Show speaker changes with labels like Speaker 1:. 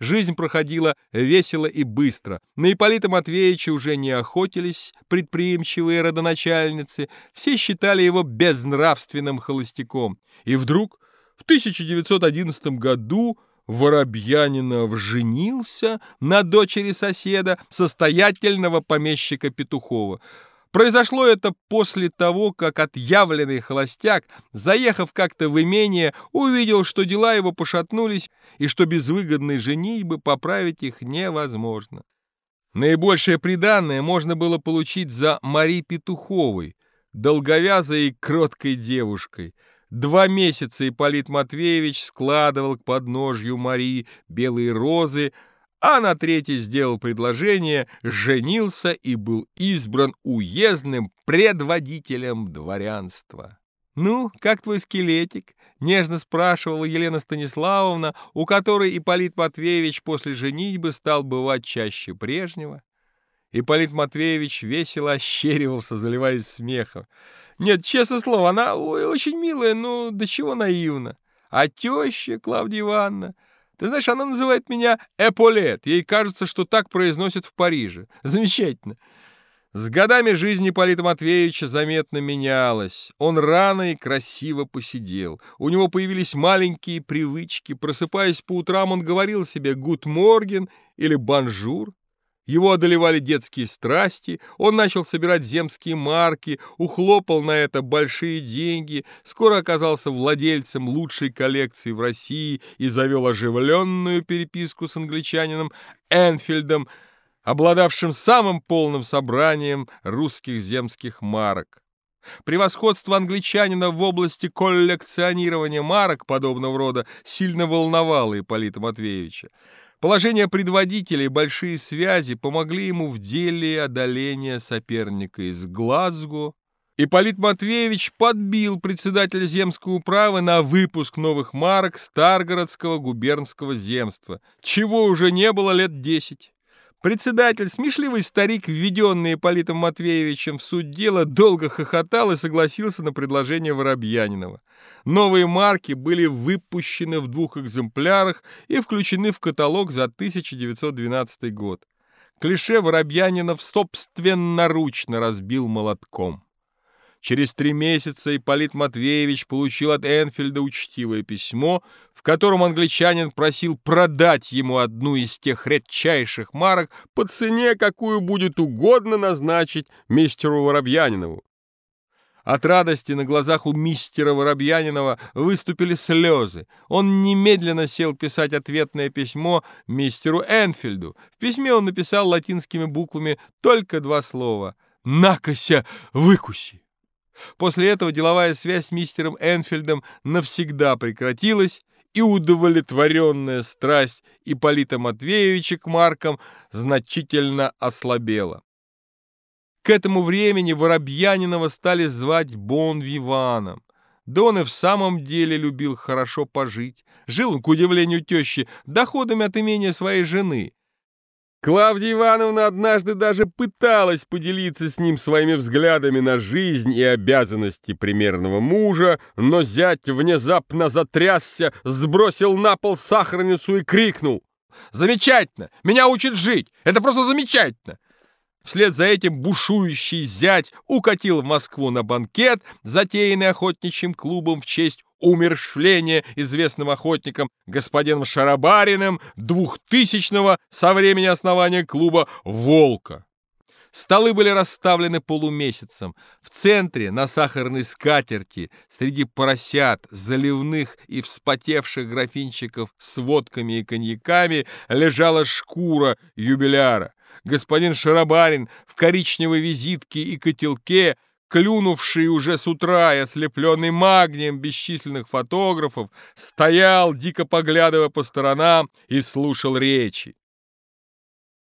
Speaker 1: Жизнь проходила весело и быстро. На Ипполита Матвеевича уже не охотились предприимчивые родоначальницы, все считали его безнравственным холостяком. И вдруг в 1911 году Воробьянинов женился на дочери соседа, состоятельного помещика Петухова. Произошло это после того, как отъявленный холостяк, заехав как-то в имение, увидел, что дела его пошатнулись и что без выгодной женитьбы поправить их невозможно. Наибольшее приданное можно было получить за Мари Петуховой, долговязой и кроткой девушкой. Два месяца Ипполит Матвеевич складывал к подножью Мари белые розы, а на третий сделал предложение, женился и был избран уездным предводителем дворянства. «Ну, как твой скелетик?» — нежно спрашивала Елена Станиславовна, у которой Ипполит Матвеевич после женитьбы стал бывать чаще прежнего. Ипполит Матвеевич весело ощеривался, заливаясь смехом. «Нет, честное слово, она очень милая, но до чего наивна. А теща Клавдия Ивановна...» Ты знаешь, она называет меня Эполет. Ей кажется, что так произносят в Париже. Замечательно. С годами жизнь Ипполита Матвеевича заметно менялась. Он рано и красиво поседел. У него появились маленькие привычки. Просыпаясь по утрам, он говорил себе «gut Morgen» или «bonjour». Его одолевали детские страсти, он начал собирать земские марки, ухлопал на это большие деньги, скоро оказался владельцем лучшей коллекции в России и завел оживленную переписку с англичанином Энфильдом, обладавшим самым полным собранием русских земских марок. Превосходство англичанина в области коллекционирования марок подобного рода сильно волновало Ипполита Матвеевича. Положение предводителя и большие связи помогли ему в деле одоления соперника из Глазго. Ипполит Матвеевич подбил председателя земской управы на выпуск новых марок Старгородского губернского земства, чего уже не было лет десять. Председатель, смешливый старик, введенный Ипполитом Матвеевичем в суть дела, долго хохотал и согласился на предложение Воробьянинова. Новые марки были выпущены в двух экземплярах и включены в каталог за 1912 год. Клише Воробьянинов собственноручно разбил молотком. Через три месяца Ипполит Матвеевич получил от Энфильда учтивое письмо, в котором англичанин просил продать ему одну из тех редчайших марок по цене, какую будет угодно назначить мистеру Воробьянинову. От радости на глазах у мистера Воробьянинова выступили слезы. Он немедленно сел писать ответное письмо мистеру Энфильду. В письме он написал латинскими буквами только два слова «Накося, выкуси». После этого деловая связь с мистером Энфильдом навсегда прекратилась, и удовлетворенная страсть Ипполита Матвеевича к маркам значительно ослабела. К этому времени Воробьянинова стали звать Бон-Виваном. Да он и в самом деле любил хорошо пожить. Жил к удивлению тещи, доходами от имения своей жены. Клавдия Ивановна однажды даже пыталась поделиться с ним своими взглядами на жизнь и обязанности примерного мужа, но зять внезапно затрясся, сбросил на пол сахарницу и крикнул. «Замечательно! Меня учат жить! Это просто замечательно!» Вслед за этим бушующий зять укатил в Москву на банкет, затеянный охотничьим клубом в честь умершвления известным охотником господином Шарабариным двухтысячного со времени основания клуба «Волка». Столы были расставлены полумесяцем. В центре, на сахарной скатерти, среди поросят, заливных и вспотевших графинчиков с водками и коньяками, лежала шкура юбиляра господин Шарабарин в коричневой визитке и котелке, клюнувший уже с утра и ослепленный магнием бесчисленных фотографов, стоял, дико поглядывая по сторонам, и слушал речи.